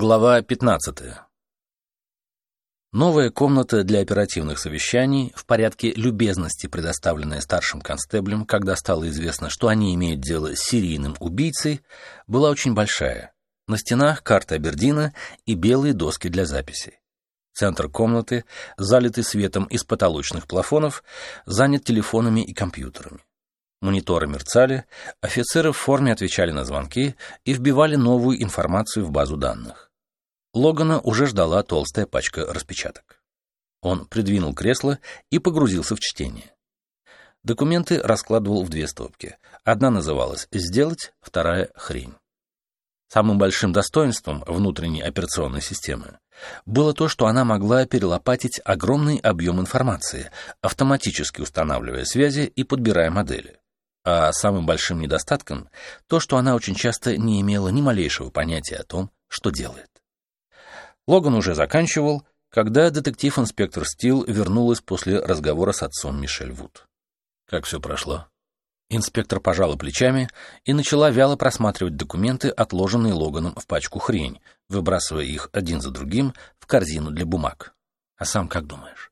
Глава 15. Новая комната для оперативных совещаний в порядке любезности, предоставленная старшим констеблем, когда стало известно, что они имеют дело с серийным убийцей, была очень большая. На стенах карта Абердина и белые доски для записей. Центр комнаты, залитый светом из потолочных плафонов, занят телефонами и компьютерами. Мониторы мерцали, офицеры в форме отвечали на звонки и вбивали новую информацию в базу данных. Логана уже ждала толстая пачка распечаток. Он придвинул кресло и погрузился в чтение. Документы раскладывал в две стопки. Одна называлась «Сделать», вторая «Хрень». Самым большим достоинством внутренней операционной системы было то, что она могла перелопатить огромный объем информации, автоматически устанавливая связи и подбирая модели а самым большим недостатком то, что она очень часто не имела ни малейшего понятия о том, что делает. Логан уже заканчивал, когда детектив-инспектор Стил вернулась после разговора с отцом Мишель Вуд. Как все прошло? Инспектор пожала плечами и начала вяло просматривать документы, отложенные Логаном в пачку хрень, выбрасывая их один за другим в корзину для бумаг. А сам как думаешь?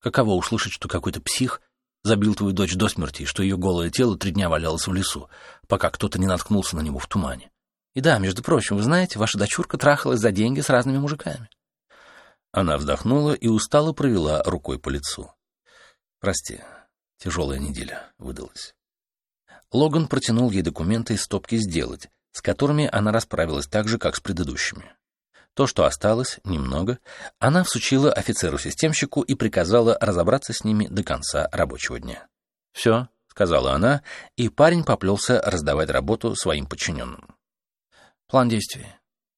Каково услышать, что какой-то псих Забил твою дочь до смерти, что ее голое тело три дня валялось в лесу, пока кто-то не наткнулся на него в тумане. И да, между прочим, вы знаете, ваша дочурка трахалась за деньги с разными мужиками. Она вздохнула и устало провела рукой по лицу. Прости, тяжелая неделя выдалась. Логан протянул ей документы из стопки «Сделать», с которыми она расправилась так же, как с предыдущими. То, что осталось, немного, она всучила офицеру-системщику и приказала разобраться с ними до конца рабочего дня. «Все», — сказала она, и парень поплелся раздавать работу своим подчиненным. «План действий.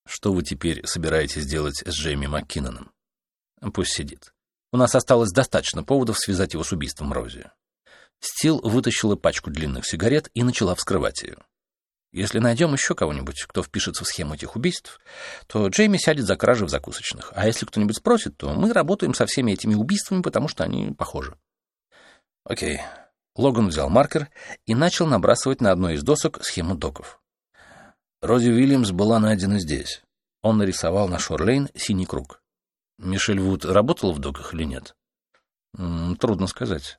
Что вы теперь собираетесь делать с Джейми МакКинноном?» «Пусть сидит. У нас осталось достаточно поводов связать его с убийством Рози». Стил вытащила пачку длинных сигарет и начала вскрывать ее. Если найдем еще кого-нибудь, кто впишется в схему этих убийств, то Джейми сядет за кражи в закусочных. А если кто-нибудь спросит, то мы работаем со всеми этими убийствами, потому что они похожи. Окей. Логан взял маркер и начал набрасывать на одной из досок схему доков. Рози Уильямс была найдена здесь. Он нарисовал на Шорлейн синий круг. Мишель Вуд работала в доках или нет? М -м, трудно сказать.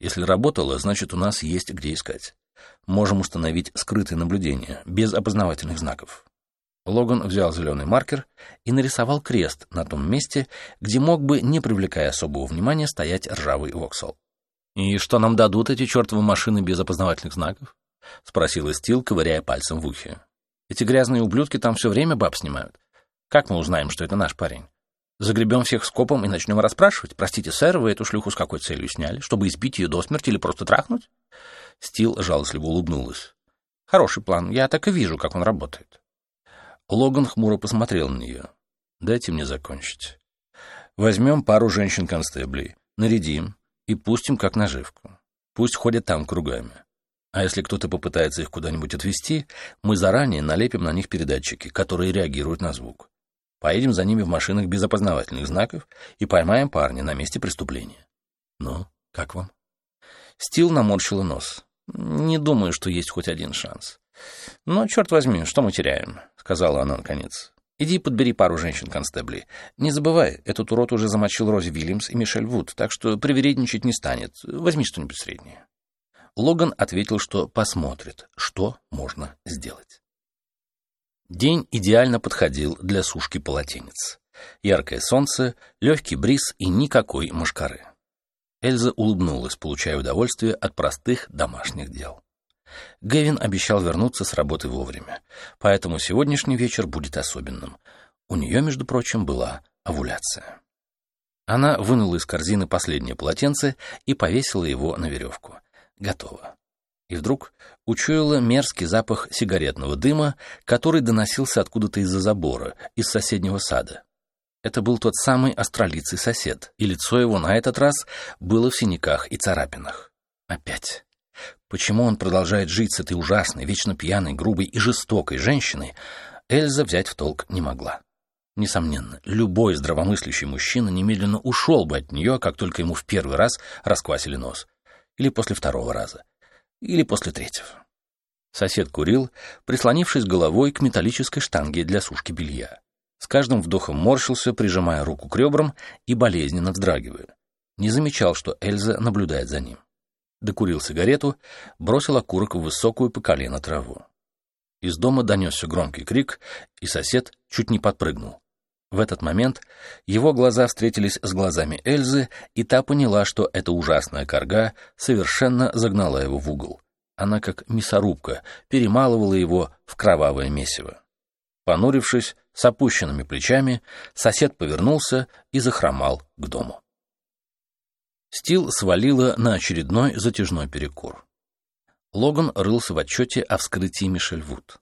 Если работала, значит, у нас есть где искать можем установить скрытое наблюдение, без опознавательных знаков. Логан взял зеленый маркер и нарисовал крест на том месте, где мог бы, не привлекая особого внимания, стоять ржавый воксал. «И что нам дадут эти чертовы машины без опознавательных знаков?» — спросил Стил, ковыряя пальцем в ухе. «Эти грязные ублюдки там все время баб снимают. Как мы узнаем, что это наш парень? Загребем всех скопом и начнем расспрашивать. Простите, сэр, вы эту шлюху с какой целью сняли? Чтобы избить ее до смерти или просто трахнуть?» Стил жалостливо улыбнулась. «Хороший план. Я так и вижу, как он работает». Логан хмуро посмотрел на нее. «Дайте мне закончить. Возьмем пару женщин-констеблей, нарядим и пустим как наживку. Пусть ходят там кругами. А если кто-то попытается их куда-нибудь отвезти, мы заранее налепим на них передатчики, которые реагируют на звук. Поедем за ними в машинах без опознавательных знаков и поймаем парня на месте преступления. Ну, как вам?» Стил наморщила нос. «Не думаю, что есть хоть один шанс». «Но, черт возьми, что мы теряем?» — сказала она наконец. «Иди подбери пару женщин-констеблей. Не забывай, этот урод уже замочил Рози Вильямс и Мишель Вуд, так что привередничать не станет. Возьми что-нибудь среднее». Логан ответил, что посмотрит, что можно сделать. День идеально подходил для сушки полотенец. Яркое солнце, легкий бриз и никакой мошкары. Эльза улыбнулась, получая удовольствие от простых домашних дел. Гэвин обещал вернуться с работы вовремя, поэтому сегодняшний вечер будет особенным. У нее, между прочим, была овуляция. Она вынула из корзины последнее полотенце и повесила его на веревку. Готово. И вдруг учуяла мерзкий запах сигаретного дыма, который доносился откуда-то из-за забора, из соседнего сада. Это был тот самый астролицый сосед, и лицо его на этот раз было в синяках и царапинах. Опять. Почему он продолжает жить с этой ужасной, вечно пьяной, грубой и жестокой женщиной, Эльза взять в толк не могла. Несомненно, любой здравомыслящий мужчина немедленно ушел бы от нее, как только ему в первый раз расквасили нос. Или после второго раза. Или после третьего. Сосед курил, прислонившись головой к металлической штанге для сушки белья. С каждым вдохом морщился, прижимая руку к ребрам и болезненно вздрагивая. Не замечал, что Эльза наблюдает за ним. Докурил сигарету, бросил окурок в высокую по колено траву. Из дома донесся громкий крик, и сосед чуть не подпрыгнул. В этот момент его глаза встретились с глазами Эльзы, и та поняла, что эта ужасная корга совершенно загнала его в угол. Она, как мясорубка, перемалывала его в кровавое месиво. Понурившись, с опущенными плечами, сосед повернулся и захромал к дому. Стил свалила на очередной затяжной перекур. Логан рылся в отчете о вскрытии Мишель Вуд.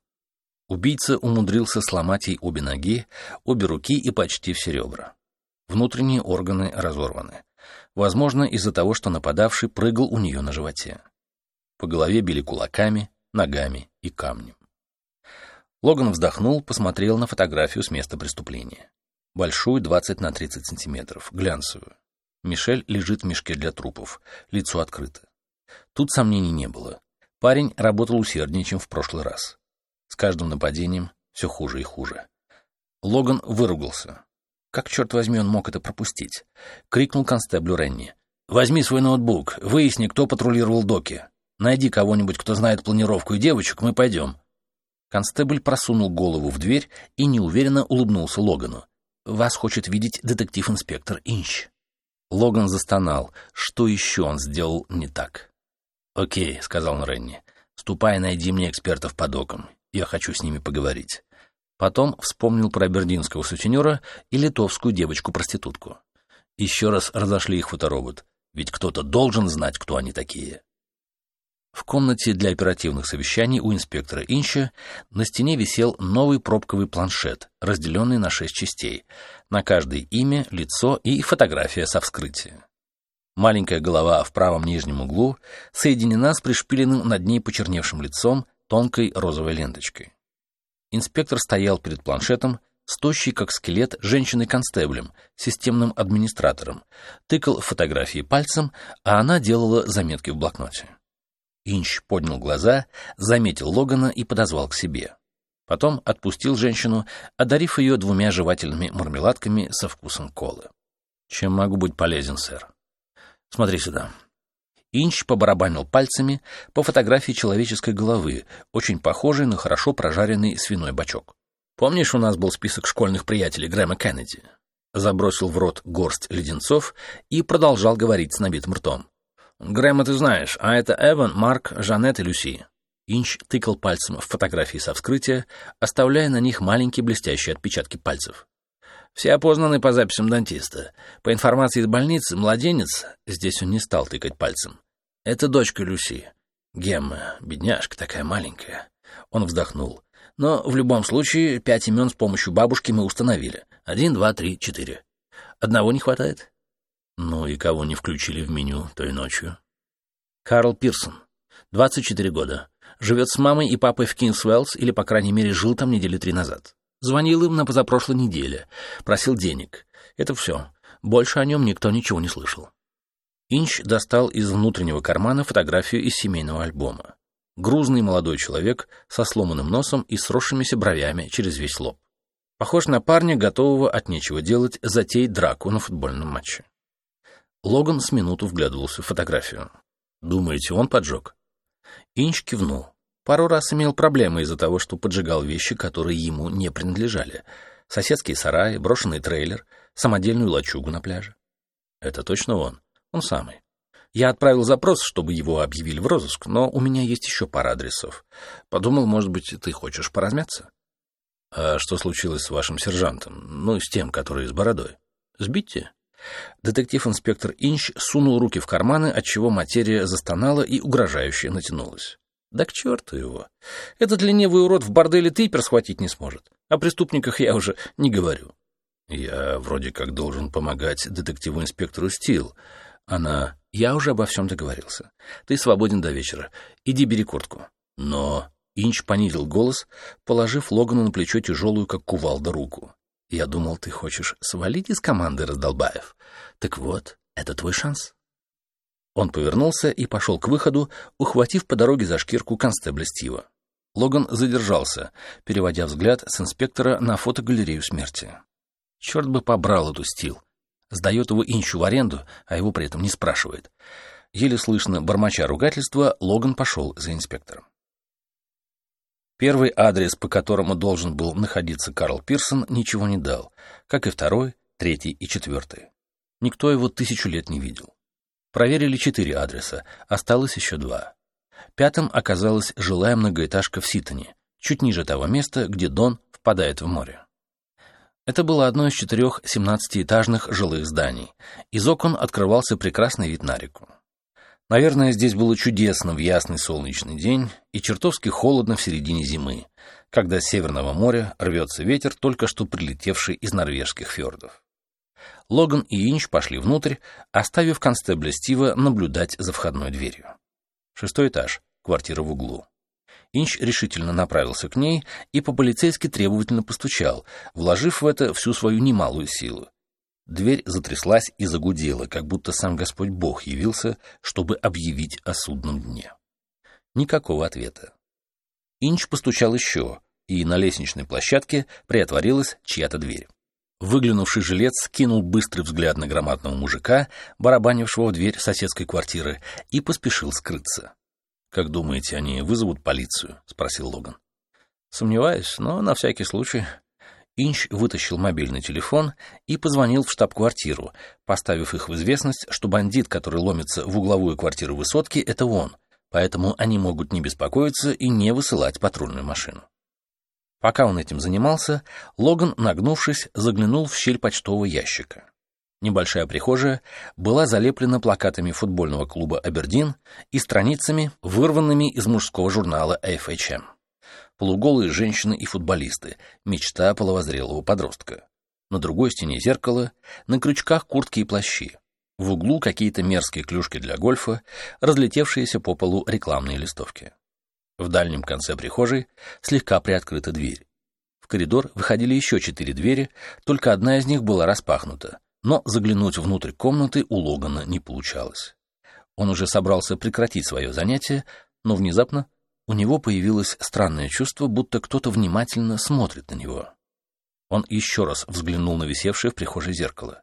Убийца умудрился сломать ей обе ноги, обе руки и почти все ребра. Внутренние органы разорваны. Возможно, из-за того, что нападавший прыгал у нее на животе. По голове били кулаками, ногами и камнем. Логан вздохнул, посмотрел на фотографию с места преступления. Большую, 20 на 30 сантиметров, глянцевую. Мишель лежит в мешке для трупов, лицо открыто. Тут сомнений не было. Парень работал усерднее, чем в прошлый раз. С каждым нападением все хуже и хуже. Логан выругался. Как, черт возьми, он мог это пропустить? Крикнул констеблю Ренни. «Возьми свой ноутбук, выясни, кто патрулировал доки. Найди кого-нибудь, кто знает планировку и девочек, мы пойдем». Констебль просунул голову в дверь и неуверенно улыбнулся Логану. «Вас хочет видеть детектив-инспектор Инч». Логан застонал. Что еще он сделал не так? «Окей», — сказал Ренни. «Ступай, найди мне экспертов по докам. Я хочу с ними поговорить». Потом вспомнил про бердинского сутенера и литовскую девочку-проститутку. Еще раз разошли их фоторобот, ведь кто-то должен знать, кто они такие. В комнате для оперативных совещаний у инспектора Инча на стене висел новый пробковый планшет, разделенный на шесть частей. На каждое имя, лицо и фотография со вскрытия. Маленькая голова в правом нижнем углу соединена с пришпиленным над ней почерневшим лицом тонкой розовой ленточкой. Инспектор стоял перед планшетом, стощий как скелет женщиной-констеблем, системным администратором, тыкал фотографии пальцем, а она делала заметки в блокноте. Инч поднял глаза, заметил Логана и подозвал к себе. Потом отпустил женщину, одарив ее двумя жевательными мармеладками со вкусом колы. «Чем могу быть полезен, сэр?» «Смотри сюда». Инч побарабанил пальцами по фотографии человеческой головы, очень похожей на хорошо прожаренный свиной бачок. «Помнишь, у нас был список школьных приятелей Грэма Кеннеди?» Забросил в рот горсть леденцов и продолжал говорить с набитым ртом. Грэма ты знаешь, а это Эван, Марк, Жанет и Люси». Инч тыкал пальцем в фотографии со вскрытия, оставляя на них маленькие блестящие отпечатки пальцев. Все опознаны по записям дантиста. По информации из больницы, младенец, здесь он не стал тыкать пальцем. Это дочка Люси. Гемма, бедняжка такая маленькая. Он вздохнул. Но в любом случае пять имен с помощью бабушки мы установили. Один, два, три, четыре. Одного не хватает? Ну и кого не включили в меню той ночью? Карл Пирсон, 24 года. Живет с мамой и папой в Кингсвеллс, или, по крайней мере, жил там недели три назад. Звонил им на позапрошлой неделе. Просил денег. Это все. Больше о нем никто ничего не слышал. Инч достал из внутреннего кармана фотографию из семейного альбома. Грузный молодой человек со сломанным носом и сросшимися бровями через весь лоб. Похож на парня, готового от нечего делать затеять драку на футбольном матче. Логан с минуту вглядывался в фотографию. «Думаете, он поджег?» Инч кивнул. Пару раз имел проблемы из-за того, что поджигал вещи, которые ему не принадлежали. Соседские сараи, брошенный трейлер, самодельную лачугу на пляже. Это точно он. Он самый. Я отправил запрос, чтобы его объявили в розыск, но у меня есть еще пара адресов. Подумал, может быть, ты хочешь поразмяться? А что случилось с вашим сержантом? Ну, с тем, который с бородой. Сбитьте? Детектив-инспектор Инч сунул руки в карманы, отчего материя застонала и угрожающе натянулась. Да к черту его. Этот ленивый урод в борделе тейпер схватить не сможет. О преступниках я уже не говорю. Я вроде как должен помогать детективу-инспектору Стил. Она... Я уже обо всем договорился. Ты свободен до вечера. Иди бери куртку. Но... Инч понизил голос, положив Логану на плечо тяжелую, как кувалда, руку. Я думал, ты хочешь свалить из команды, Раздолбаев. Так вот, это твой шанс. Он повернулся и пошел к выходу, ухватив по дороге за шкирку констебля Стива. Логан задержался, переводя взгляд с инспектора на фотогалерею смерти. Черт бы побрал эту стил. Сдает его инчу в аренду, а его при этом не спрашивает. Еле слышно, бормоча ругательства, Логан пошел за инспектором. Первый адрес, по которому должен был находиться Карл Пирсон, ничего не дал, как и второй, третий и четвертый. Никто его тысячу лет не видел. Проверили четыре адреса, осталось еще два. Пятым оказалась жилая многоэтажка в Ситоне, чуть ниже того места, где Дон впадает в море. Это было одно из четырех семнадцатиэтажных жилых зданий. Из окон открывался прекрасный вид на реку. Наверное, здесь было чудесно в ясный солнечный день и чертовски холодно в середине зимы, когда с Северного моря рвется ветер, только что прилетевший из норвежских фьордов. Логан и Инч пошли внутрь, оставив констебля Стива наблюдать за входной дверью. Шестой этаж, квартира в углу. Инч решительно направился к ней и по-полицейски требовательно постучал, вложив в это всю свою немалую силу. Дверь затряслась и загудела, как будто сам Господь Бог явился, чтобы объявить о судном дне. Никакого ответа. Инч постучал еще, и на лестничной площадке приотворилась чья-то дверь. Выглянувший жилец кинул быстрый взгляд на громадного мужика, барабанившего в дверь соседской квартиры, и поспешил скрыться. «Как думаете, они вызовут полицию?» — спросил Логан. «Сомневаюсь, но на всякий случай». Инч вытащил мобильный телефон и позвонил в штаб-квартиру, поставив их в известность, что бандит, который ломится в угловую квартиру высотки, — это он, поэтому они могут не беспокоиться и не высылать патрульную машину. Пока он этим занимался, Логан, нагнувшись, заглянул в щель почтового ящика. Небольшая прихожая была залеплена плакатами футбольного клуба «Абердин» и страницами, вырванными из мужского журнала FHM. Полуголые женщины и футболисты, мечта половозрелого подростка. На другой стене зеркало, на крючках куртки и плащи. В углу какие-то мерзкие клюшки для гольфа, разлетевшиеся по полу рекламные листовки. В дальнем конце прихожей слегка приоткрыта дверь. В коридор выходили еще четыре двери, только одна из них была распахнута, но заглянуть внутрь комнаты у Логана не получалось. Он уже собрался прекратить свое занятие, но внезапно у него появилось странное чувство, будто кто-то внимательно смотрит на него. Он еще раз взглянул на висевшее в прихожей зеркало.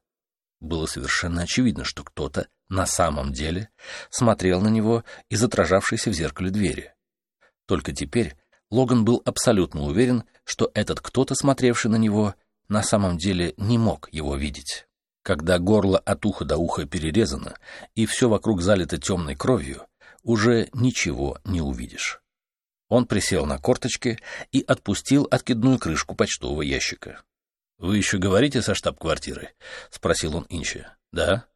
Было совершенно очевидно, что кто-то на самом деле смотрел на него из отражавшейся в зеркале двери. Только теперь Логан был абсолютно уверен, что этот кто-то, смотревший на него, на самом деле не мог его видеть. Когда горло от уха до уха перерезано и все вокруг залито темной кровью, уже ничего не увидишь. Он присел на корточки и отпустил откидную крышку почтового ящика. «Вы еще говорите со штаб-квартиры?» — спросил он Инча. «Да?»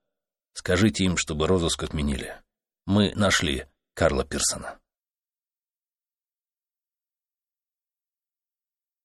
«Скажите им, чтобы розыск отменили. Мы нашли Карла Пирсона».